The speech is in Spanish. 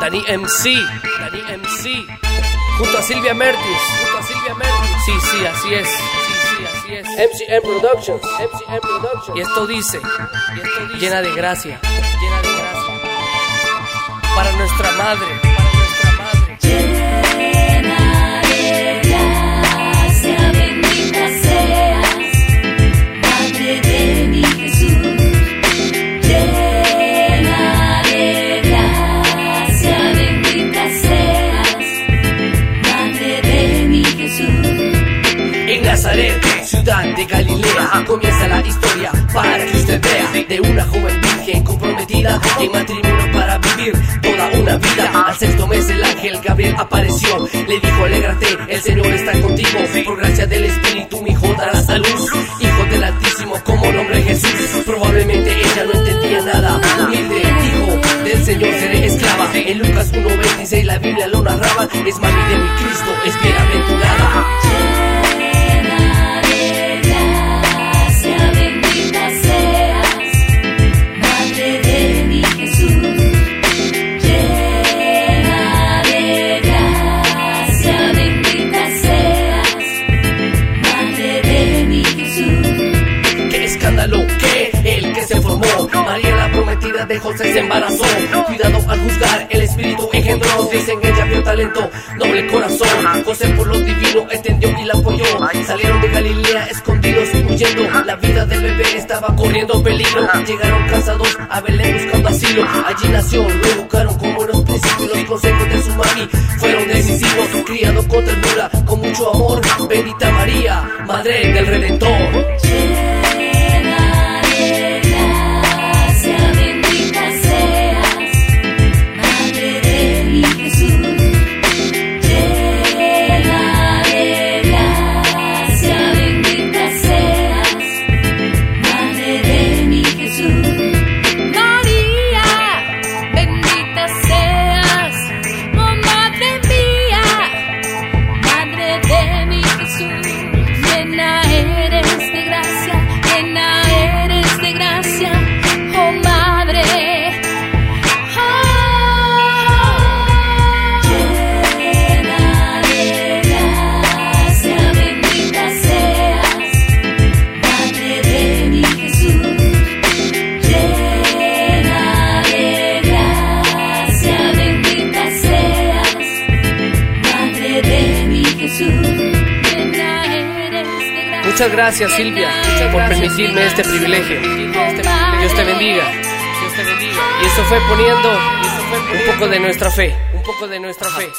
Dani MC, Dani MC, junto a Silvia Mertis, junto a Silvia Mertis. Sí, sí, así es. Sí, sí, así es. MCM Productions, MCM Productions. Y esto dice, y esto dice, llena de gracia, llena de gracia. Para nuestra madre, Nazaret, ciudad de Galilea, comienza la historia para que usted vea de una joven virgen comprometida en matrimonio para vivir toda una vida. Al sexto mes el ángel Gabriel apareció, le dijo alégrate, el Señor está contigo, por gracia del Espíritu mi hijo darás a luz, hijo del Altísimo como nombre Jesús. Probablemente ella no entendía nada, humilde dijo del Señor seré esclava. En Lucas 1.26 la Biblia lo narraba, es mami de mi Cristo, es bienaventurada. Escándalo que el que se formó. María la prometida de José se embarazó. Cuidado al juzgar el espíritu engendró. Dicen ella vio talento noble corazón. José por lo divino entendió y la apoyó. Salieron de Galilea escondidos huyendo. La vida del bebé estaba corriendo peligro. Llegaron cansados a Belén buscando asilo. Allí nació lo educaron con buenos principios. Los consejos de su mami fueron decisivos. Criado con ternura con mucho amor. Bendita María madre del Redentor Muchas gracias Silvia por permitirme este privilegio. Que Dios te bendiga. Y eso fue poniendo un poco de nuestra fe, un poco de nuestra fe.